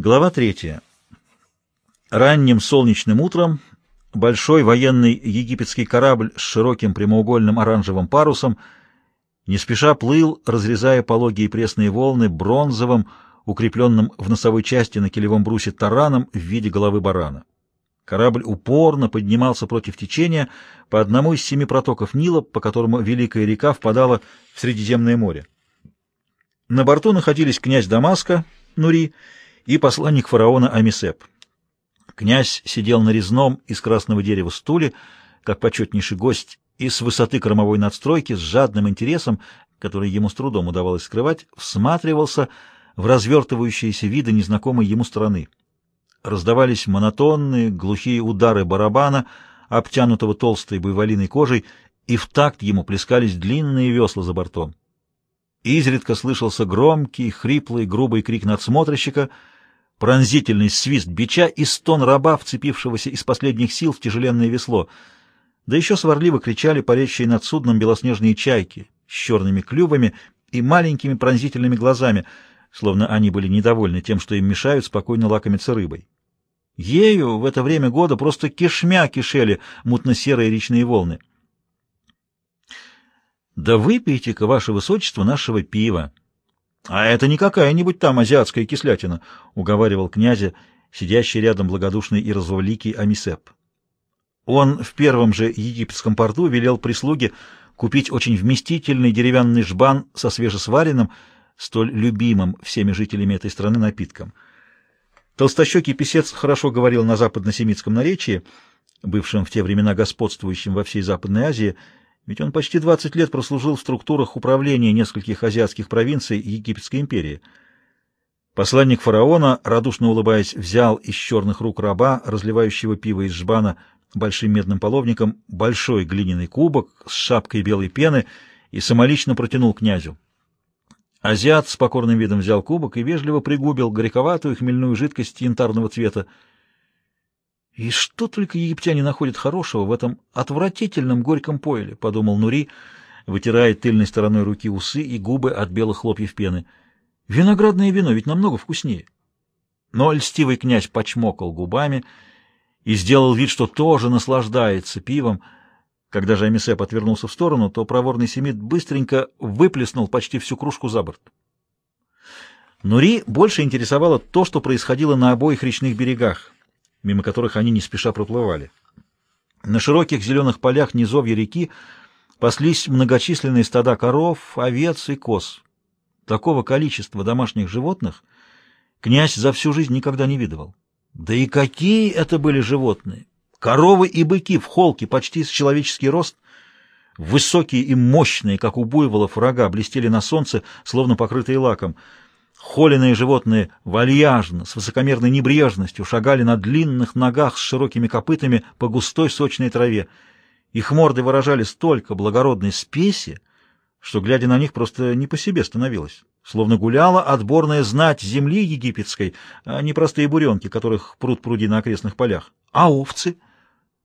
Глава третья. Ранним солнечным утром большой военный египетский корабль с широким прямоугольным оранжевым парусом не спеша плыл, разрезая пологие пресные волны бронзовым, укрепленным в носовой части на килевом брусе тараном в виде головы барана. Корабль упорно поднимался против течения по одному из семи протоков Нила, по которому Великая река впадала в Средиземное море. На борту находились князь Дамаска, Нури, и посланник фараона Амисеп. Князь сидел на резном из красного дерева стуле, как почетнейший гость, и с высоты кормовой надстройки с жадным интересом, который ему с трудом удавалось скрывать, всматривался в развертывающиеся виды незнакомой ему страны. Раздавались монотонные, глухие удары барабана, обтянутого толстой буйволиной кожей, и в такт ему плескались длинные весла за бортом. Изредка слышался громкий, хриплый, грубый крик надсмотрщика — пронзительный свист бича и стон раба, вцепившегося из последних сил в тяжеленное весло. Да еще сварливо кричали парящие над судном белоснежные чайки с черными клювами и маленькими пронзительными глазами, словно они были недовольны тем, что им мешают спокойно лакомиться рыбой. Ею в это время года просто кишмя кишели мутно-серые речные волны. «Да выпейте-ка, ваше высочество, нашего пива!» А это не какая-нибудь там азиатская кислятина, уговаривал князя, сидящий рядом благодушный и разволикий Амисеп. Он в первом же египетском порту велел прислуге купить очень вместительный деревянный жбан со свежесваренным, столь любимым всеми жителями этой страны напитком. Толстощекий писец хорошо говорил на западно-семитском наречии, бывшем в те времена господствующим во всей Западной Азии, ведь он почти 20 лет прослужил в структурах управления нескольких азиатских провинций Египетской империи. Посланник фараона, радушно улыбаясь, взял из черных рук раба, разливающего пиво из жбана большим медным половником, большой глиняный кубок с шапкой белой пены и самолично протянул князю. Азиат с покорным видом взял кубок и вежливо пригубил горьковатую хмельную жидкость янтарного цвета, и что только египтяне находят хорошего в этом отвратительном горьком пойле, — подумал Нури, вытирая тыльной стороной руки усы и губы от белых хлопьев пены. Виноградное вино ведь намного вкуснее. Но льстивый князь почмокал губами и сделал вид, что тоже наслаждается пивом. Когда же Амисеп отвернулся в сторону, то проворный семит быстренько выплеснул почти всю кружку за борт. Нури больше интересовало то, что происходило на обоих речных берегах — мимо которых они не спеша проплывали. На широких зеленых полях низовья реки паслись многочисленные стада коров, овец и коз. Такого количества домашних животных князь за всю жизнь никогда не видывал. Да и какие это были животные! Коровы и быки в холке почти с человеческий рост, высокие и мощные, как у буйволов, рога блестели на солнце, словно покрытые лаком — Холеные животные вальяжно, с высокомерной небрежностью шагали на длинных ногах с широкими копытами по густой сочной траве. Их морды выражали столько благородной спеси, что, глядя на них, просто не по себе становилось. Словно гуляла отборная знать земли египетской, а не простые буренки, которых пруд пруди на окрестных полях. А овцы?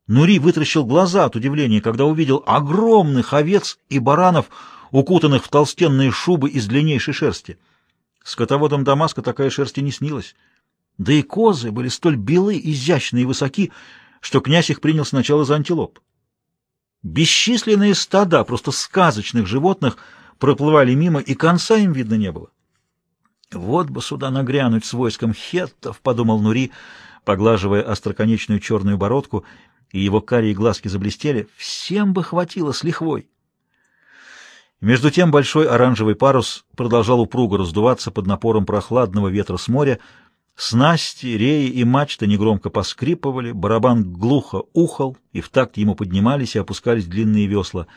Нури вытращил глаза от удивления, когда увидел огромных овец и баранов, укутанных в толстенные шубы из длиннейшей шерсти. Скотоводам Дамаска такая шерсть и не снилась. Да и козы были столь белы, изящны и высоки, что князь их принял сначала за антилоп. Бесчисленные стада просто сказочных животных проплывали мимо, и конца им видно не было. «Вот бы сюда нагрянуть с войском хеттов», — подумал Нури, поглаживая остроконечную черную бородку, и его карие глазки заблестели. «Всем бы хватило с лихвой». Между тем большой оранжевый парус продолжал упруго раздуваться под напором прохладного ветра с моря. Снасти, реи и мачты негромко поскрипывали, барабан глухо ухал, и в такт ему поднимались и опускались длинные весла.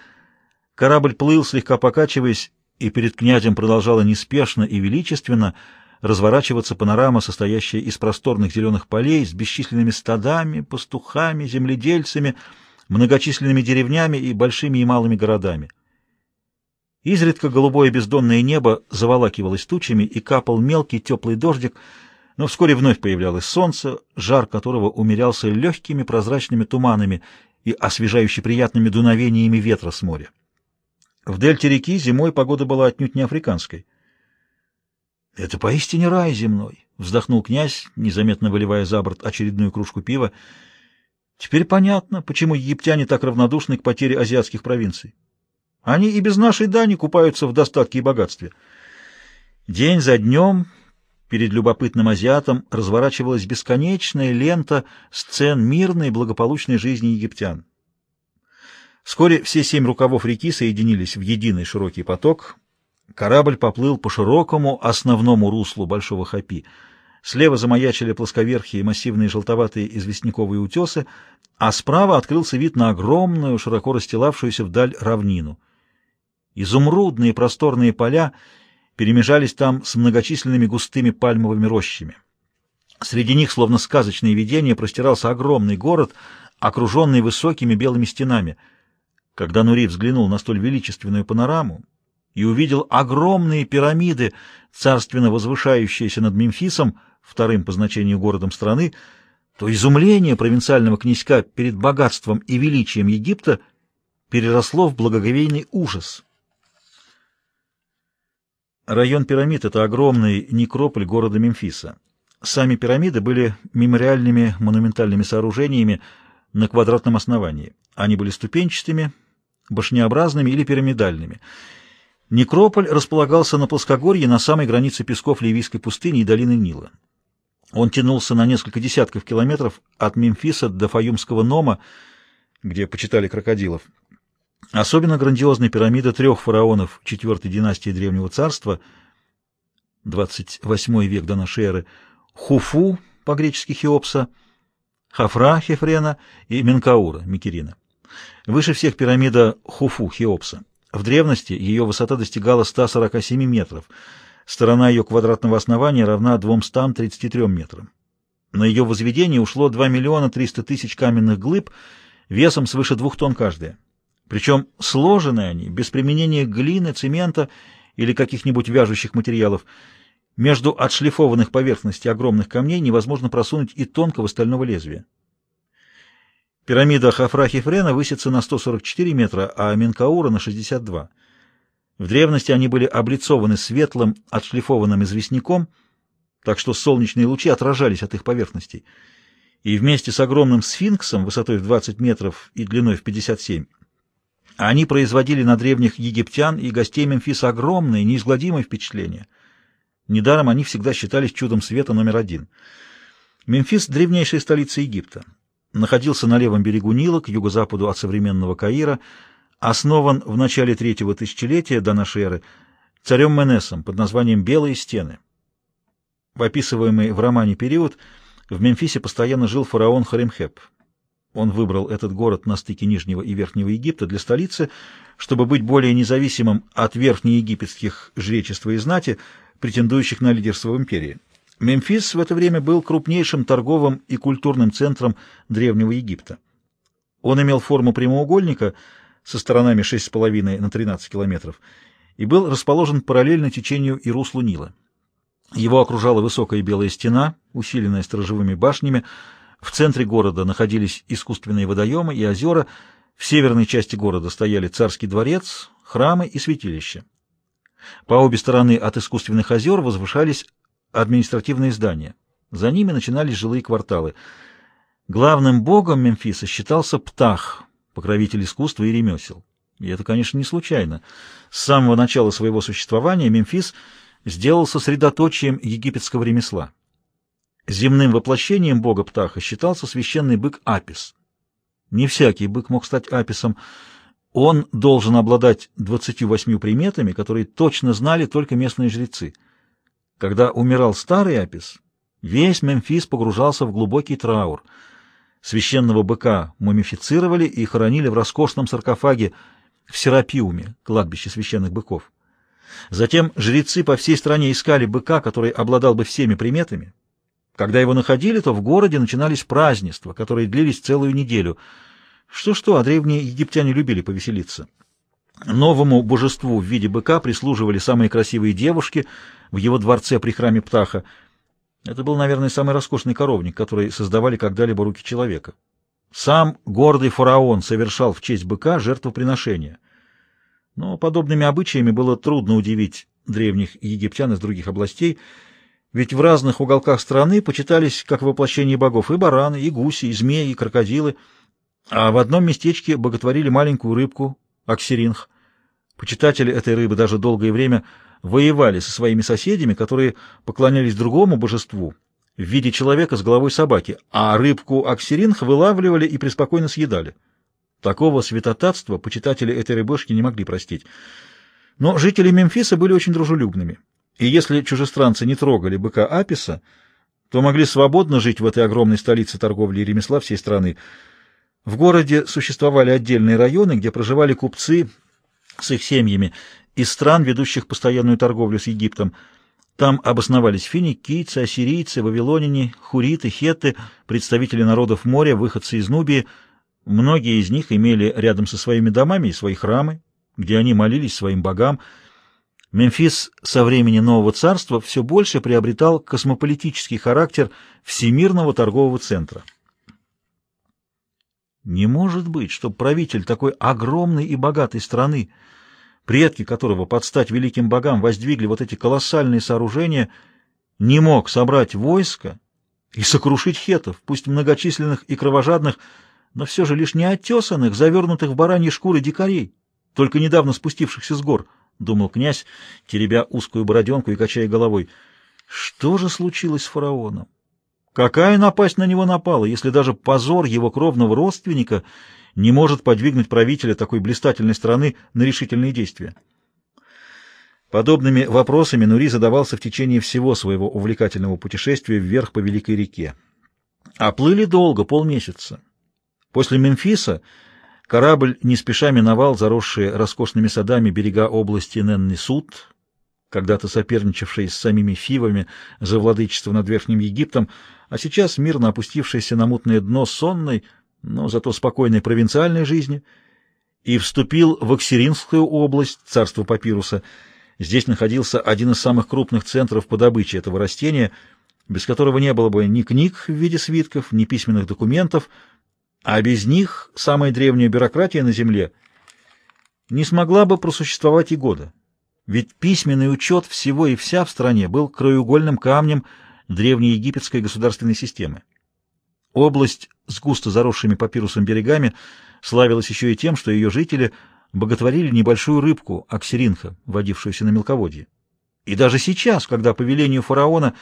Корабль плыл, слегка покачиваясь, и перед князем продолжала неспешно и величественно разворачиваться панорама, состоящая из просторных зеленых полей с бесчисленными стадами, пастухами, земледельцами, многочисленными деревнями и большими и малыми городами. Изредка голубое бездонное небо заволакивалось тучами и капал мелкий теплый дождик, но вскоре вновь появлялось солнце, жар которого умерялся легкими прозрачными туманами и освежающе приятными дуновениями ветра с моря. В дельте реки зимой погода была отнюдь не африканской. «Это поистине рай земной», — вздохнул князь, незаметно выливая за борт очередную кружку пива. «Теперь понятно, почему египтяне так равнодушны к потере азиатских провинций. Они и без нашей дани купаются в достатке и богатстве». День за днем перед любопытным азиатом разворачивалась бесконечная лента сцен мирной и благополучной жизни египтян. Вскоре все семь рукавов реки соединились в единый широкий поток. Корабль поплыл по широкому основному руслу Большого Хапи. Слева замаячили плосковерхие массивные желтоватые известняковые утесы, а справа открылся вид на огромную, широко расстилавшуюся вдаль равнину. Изумрудные просторные поля перемежались там с многочисленными густыми пальмовыми рощами. Среди них, словно сказочное видение, простирался огромный город, окруженный высокими белыми стенами — когда Нури взглянул на столь величественную панораму и увидел огромные пирамиды, царственно возвышающиеся над Мемфисом, вторым по значению городом страны, то изумление провинциального князька перед богатством и величием Египта переросло в благоговейный ужас. Район пирамид — это огромный некрополь города Мемфиса. Сами пирамиды были мемориальными монументальными сооружениями на квадратном основании. Они были ступенчатыми, башнеобразными или пирамидальными. Некрополь располагался на плоскогорье на самой границе песков Ливийской пустыни и долины Нила. Он тянулся на несколько десятков километров от Мемфиса до Фаюмского Нома, где почитали крокодилов. Особенно грандиозны пирамида трех фараонов четвертой династии Древнего Царства, 28 век до нашей эры, Хуфу, по-гречески Хеопса, Хафра, Хефрена и Менкаура, Микерина. Выше всех пирамида Хуфу, Хеопса. В древности ее высота достигала 147 метров. Сторона ее квадратного основания равна 233 метрам. На ее возведение ушло 2 миллиона 300 тысяч каменных глыб весом свыше двух тонн каждая. Причем сложены они без применения глины, цемента или каких-нибудь вяжущих материалов. Между отшлифованных поверхностей огромных камней невозможно просунуть и тонкого стального лезвия. Пирамида Хафра-Хефрена высится на 144 метра, а Менкаура на 62. В древности они были облицованы светлым, отшлифованным известняком, так что солнечные лучи отражались от их поверхностей. И вместе с огромным сфинксом высотой в 20 метров и длиной в 57 они производили на древних египтян и гостей Мемфиса огромное, неизгладимое впечатление. Недаром они всегда считались чудом света номер один. Мемфис — древнейшая столица Египта находился на левом берегу Нила, к юго-западу от современного Каира, основан в начале третьего тысячелетия до нашей эры царем Менесом под названием «Белые стены». В описываемый в романе период в Мемфисе постоянно жил фараон Харемхеп. Он выбрал этот город на стыке Нижнего и Верхнего Египта для столицы, чтобы быть более независимым от верхнеегипетских жречества и знати, претендующих на лидерство в империи. Мемфис в это время был крупнейшим торговым и культурным центром Древнего Египта. Он имел форму прямоугольника со сторонами 6,5 на 13 километров и был расположен параллельно течению и руслу Нила. Его окружала высокая белая стена, усиленная сторожевыми башнями. В центре города находились искусственные водоемы и озера. В северной части города стояли царский дворец, храмы и святилища. По обе стороны от искусственных озер возвышались административные здания. За ними начинались жилые кварталы. Главным богом Мемфиса считался Птах, покровитель искусства и ремесел. И это, конечно, не случайно. С самого начала своего существования Мемфис сделал сосредоточием египетского ремесла. Земным воплощением бога Птаха считался священный бык Апис. Не всякий бык мог стать Аписом. Он должен обладать 28 приметами, которые точно знали только местные жрецы — когда умирал старый Апис, весь Мемфис погружался в глубокий траур. Священного быка мумифицировали и хоронили в роскошном саркофаге в Серапиуме, кладбище священных быков. Затем жрецы по всей стране искали быка, который обладал бы всеми приметами. Когда его находили, то в городе начинались празднества, которые длились целую неделю. Что-что, а древние египтяне любили повеселиться. Новому божеству в виде быка прислуживали самые красивые девушки в его дворце при храме Птаха. Это был, наверное, самый роскошный коровник, который создавали когда-либо руки человека. Сам гордый фараон совершал в честь быка жертвоприношения. Но подобными обычаями было трудно удивить древних египтян из других областей. Ведь в разных уголках страны почитались, как воплощение богов, и бараны, и гуси, и змеи, и крокодилы, а в одном местечке боготворили маленькую рыбку, аксеринг. Почитатели этой рыбы даже долгое время воевали со своими соседями, которые поклонялись другому божеству в виде человека с головой собаки, а рыбку аксеринг вылавливали и преспокойно съедали. Такого святотатства почитатели этой рыбешки не могли простить. Но жители Мемфиса были очень дружелюбными, и если чужестранцы не трогали быка Аписа, то могли свободно жить в этой огромной столице торговли и ремесла всей страны. В городе существовали отдельные районы, где проживали купцы с их семьями из стран, ведущих постоянную торговлю с Египтом. Там обосновались финикийцы, ассирийцы, вавилоняне, хуриты, хетты, представители народов моря, выходцы из Нубии. Многие из них имели рядом со своими домами и свои храмы, где они молились своим богам. Мемфис со времени Нового Царства все больше приобретал космополитический характер всемирного торгового центра. Не может быть, чтобы правитель такой огромной и богатой страны, предки которого под стать великим богам воздвигли вот эти колоссальные сооружения, не мог собрать войско и сокрушить хетов, пусть многочисленных и кровожадных, но все же лишь неотесанных, завернутых в бараньи шкуры дикарей, только недавно спустившихся с гор, — думал князь, теребя узкую бороденку и качая головой. Что же случилось с фараоном? Какая напасть на него напала, если даже позор его кровного родственника не может подвигнуть правителя такой блистательной страны на решительные действия? Подобными вопросами Нури задавался в течение всего своего увлекательного путешествия вверх по Великой реке. А плыли долго, полмесяца. После Мемфиса корабль не спеша миновал заросшие роскошными садами берега области Неннисут, когда-то соперничавшей с самими Фивами за владычество над Верхним Египтом, а сейчас мирно опустившийся на мутное дно сонной, но зато спокойной провинциальной жизни, и вступил в Оксиринскую область, царство папируса. Здесь находился один из самых крупных центров по добыче этого растения, без которого не было бы ни книг в виде свитков, ни письменных документов, а без них самая древняя бюрократия на Земле не смогла бы просуществовать и года. Ведь письменный учет всего и вся в стране был краеугольным камнем древнеегипетской государственной системы. Область с густо заросшими папирусом берегами славилась еще и тем, что ее жители боготворили небольшую рыбку, аксеринха, водившуюся на мелководье. И даже сейчас, когда по велению фараона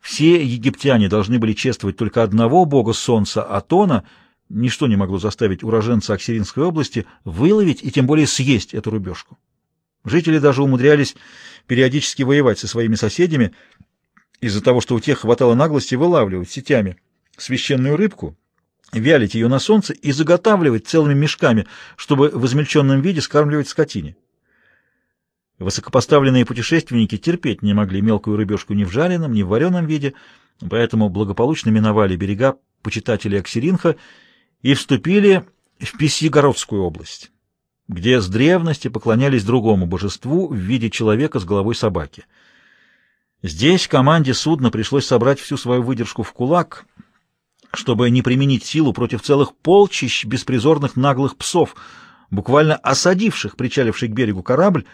все египтяне должны были чествовать только одного бога солнца, Атона — Ничто не могло заставить уроженца Аксиринской области выловить и тем более съесть эту рубежку. Жители даже умудрялись периодически воевать со своими соседями из-за того, что у тех хватало наглости вылавливать сетями священную рыбку, вялить ее на солнце и заготавливать целыми мешками, чтобы в измельченном виде скармливать скотине. Высокопоставленные путешественники терпеть не могли мелкую рыбешку ни в жареном, ни в вареном виде, поэтому благополучно миновали берега почитателей Аксиринха и вступили в Письегородскую область, где с древности поклонялись другому божеству в виде человека с головой собаки. Здесь команде судна пришлось собрать всю свою выдержку в кулак, чтобы не применить силу против целых полчищ беспризорных наглых псов, буквально осадивших причаливший к берегу корабль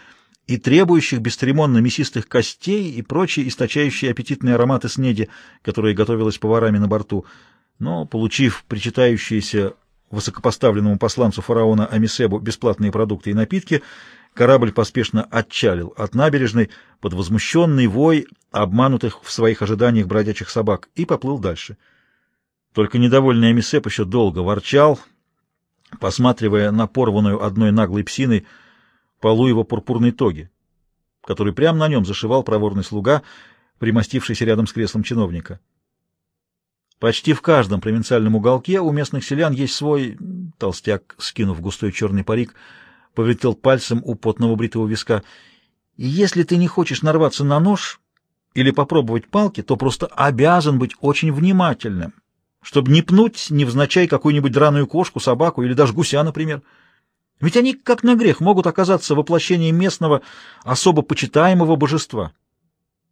и требующих бесцеремонно мясистых костей и прочие источающие аппетитные ароматы снеди, которые готовилась поварами на борту — но, получив причитающиеся высокопоставленному посланцу фараона Амисебу бесплатные продукты и напитки, корабль поспешно отчалил от набережной под возмущенный вой обманутых в своих ожиданиях бродячих собак и поплыл дальше. Только недовольный Амисеб еще долго ворчал, посматривая на порванную одной наглой псиной полу его пурпурной тоги, который прямо на нем зашивал проворный слуга, примостившийся рядом с креслом чиновника. Почти в каждом провинциальном уголке у местных селян есть свой... Толстяк, скинув густой черный парик, повертел пальцем у потного бритого виска. И если ты не хочешь нарваться на нож или попробовать палки, то просто обязан быть очень внимательным, чтобы не пнуть невзначай какую-нибудь драную кошку, собаку или даже гуся, например. Ведь они, как на грех, могут оказаться воплощением местного особо почитаемого божества.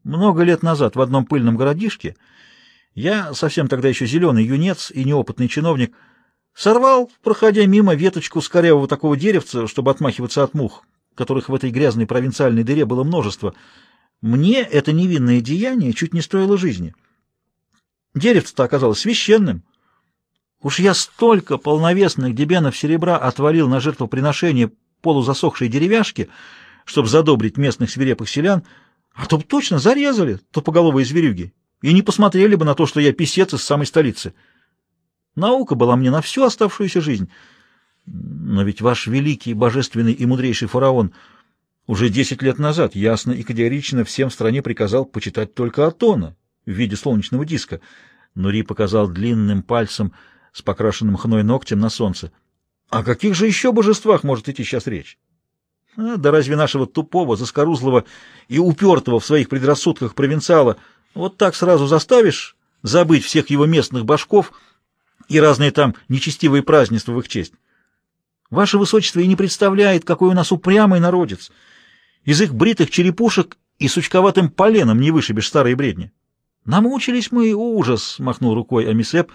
Много лет назад в одном пыльном городишке я, совсем тогда еще зеленый юнец и неопытный чиновник, сорвал, проходя мимо, веточку с корявого такого деревца, чтобы отмахиваться от мух, которых в этой грязной провинциальной дыре было множество. Мне это невинное деяние чуть не стоило жизни. Деревце-то оказалось священным. Уж я столько полновесных дебенов серебра отвалил на жертвоприношение полузасохшей деревяшки, чтобы задобрить местных свирепых селян, а то бы точно зарезали тупоголовые зверюги и не посмотрели бы на то, что я писец из самой столицы. Наука была мне на всю оставшуюся жизнь. Но ведь ваш великий, божественный и мудрейший фараон уже десять лет назад ясно и категорично всем в стране приказал почитать только Атона в виде солнечного диска. Нури показал длинным пальцем с покрашенным хной ногтем на солнце. О каких же еще божествах может идти сейчас речь? А, да разве нашего тупого, заскорузлого и упертого в своих предрассудках провинциала вот так сразу заставишь забыть всех его местных башков и разные там нечестивые празднества в их честь? Ваше Высочество и не представляет, какой у нас упрямый народец. Из их бритых черепушек и сучковатым поленом не вышибешь старые бредни. Намучились мы, ужас, — махнул рукой Амисеп,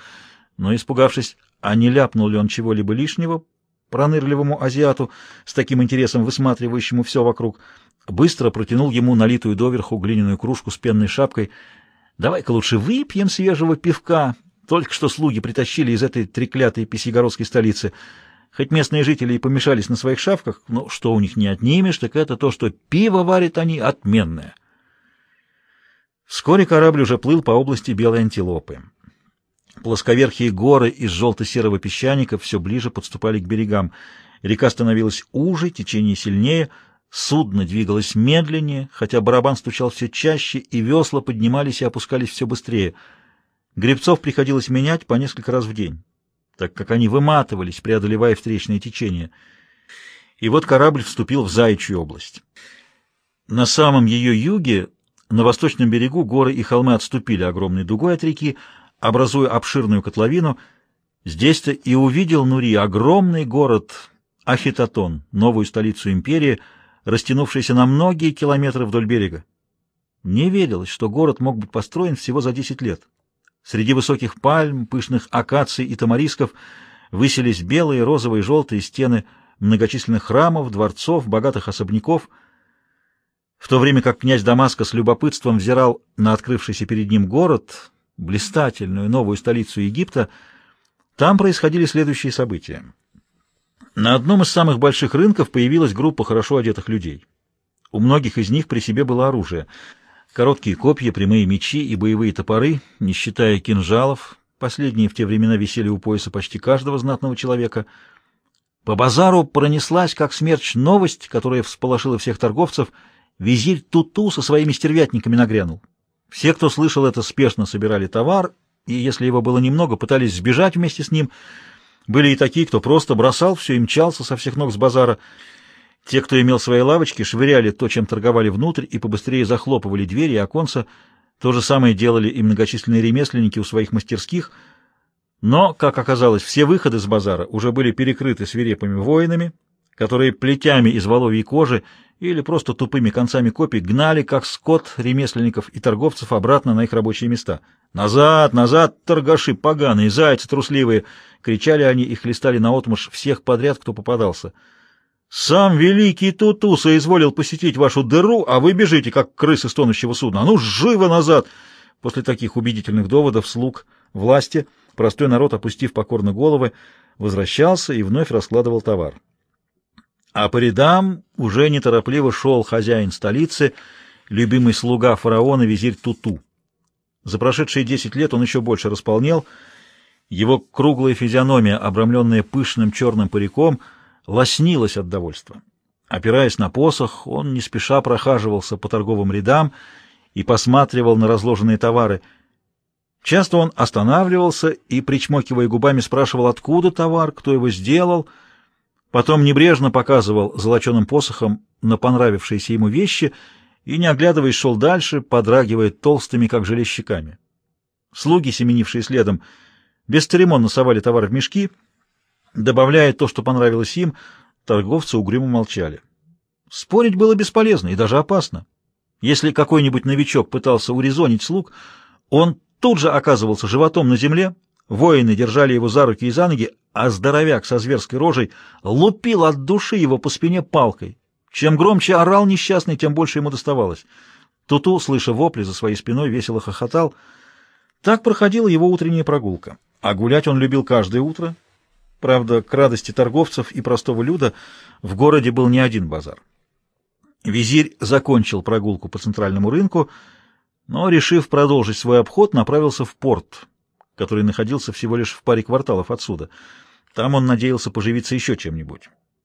но, испугавшись, а не ляпнул ли он чего-либо лишнего пронырливому азиату, с таким интересом высматривающему все вокруг, быстро протянул ему налитую доверху глиняную кружку с пенной шапкой. «Давай-ка лучше выпьем свежего пивка, только что слуги притащили из этой треклятой писегородской столицы». Хоть местные жители и помешались на своих шавках, но что у них не отнимешь, так это то, что пиво варят они отменное. Вскоре корабль уже плыл по области Белой Антилопы. Плосковерхие горы из желто-серого песчаника все ближе подступали к берегам. Река становилась уже, течение сильнее, судно двигалось медленнее, хотя барабан стучал все чаще, и весла поднимались и опускались все быстрее. Гребцов приходилось менять по несколько раз в день так как они выматывались, преодолевая встречное течение. И вот корабль вступил в Заячью область. На самом ее юге, на восточном берегу, горы и холмы отступили огромной дугой от реки, образуя обширную котловину. Здесь-то и увидел Нури огромный город Ахитотон, новую столицу империи, растянувшийся на многие километры вдоль берега. Не верилось, что город мог быть построен всего за десять лет. Среди высоких пальм, пышных акаций и тамарисков высились белые, розовые, желтые стены многочисленных храмов, дворцов, богатых особняков. В то время как князь Дамаска с любопытством взирал на открывшийся перед ним город, блистательную новую столицу Египта, там происходили следующие события. На одном из самых больших рынков появилась группа хорошо одетых людей. У многих из них при себе было оружие — Короткие копья, прямые мечи и боевые топоры, не считая кинжалов, последние в те времена висели у пояса почти каждого знатного человека. По базару пронеслась, как смерч, новость, которая всполошила всех торговцев. Визирь Туту со своими стервятниками нагрянул. Все, кто слышал это, спешно собирали товар, и, если его было немного, пытались сбежать вместе с ним. Были и такие, кто просто бросал все и мчался со всех ног с базара — те, кто имел свои лавочки, швыряли то, чем торговали внутрь, и побыстрее захлопывали двери и оконца. То же самое делали и многочисленные ремесленники у своих мастерских. Но, как оказалось, все выходы с базара уже были перекрыты свирепыми воинами, которые плетями из воловьей кожи или просто тупыми концами копий гнали, как скот, ремесленников и торговцев обратно на их рабочие места. «Назад! Назад, торгаши поганые, зайцы трусливые!» — кричали они и хлестали наотмашь всех подряд, кто попадался — сам великий Туту соизволил посетить вашу дыру, а вы бежите, как крысы с тонущего судна. А ну, живо назад!» После таких убедительных доводов слуг власти простой народ, опустив покорно головы, возвращался и вновь раскладывал товар. А по рядам уже неторопливо шел хозяин столицы, любимый слуга фараона, визирь Туту. За прошедшие десять лет он еще больше располнел. Его круглая физиономия, обрамленная пышным черным париком — лоснилась от довольства. Опираясь на посох, он не спеша прохаживался по торговым рядам и посматривал на разложенные товары. Часто он останавливался и, причмокивая губами, спрашивал, откуда товар, кто его сделал, потом небрежно показывал золоченым посохом на понравившиеся ему вещи и, не оглядываясь, шел дальше, подрагивая толстыми, как желе, щеками. Слуги, семенившие следом, бесцеремонно совали товар в мешки — Добавляя то, что понравилось им, торговцы угрюмо молчали. Спорить было бесполезно и даже опасно. Если какой-нибудь новичок пытался урезонить слуг, он тут же оказывался животом на земле, воины держали его за руки и за ноги, а здоровяк со зверской рожей лупил от души его по спине палкой. Чем громче орал несчастный, тем больше ему доставалось. Туту, слыша вопли за своей спиной, весело хохотал. Так проходила его утренняя прогулка. А гулять он любил каждое утро. Правда, к радости торговцев и простого люда в городе был не один базар. Визирь закончил прогулку по центральному рынку, но, решив продолжить свой обход, направился в порт, который находился всего лишь в паре кварталов отсюда. Там он надеялся поживиться еще чем-нибудь.